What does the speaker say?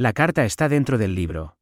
La carta está dentro del libro.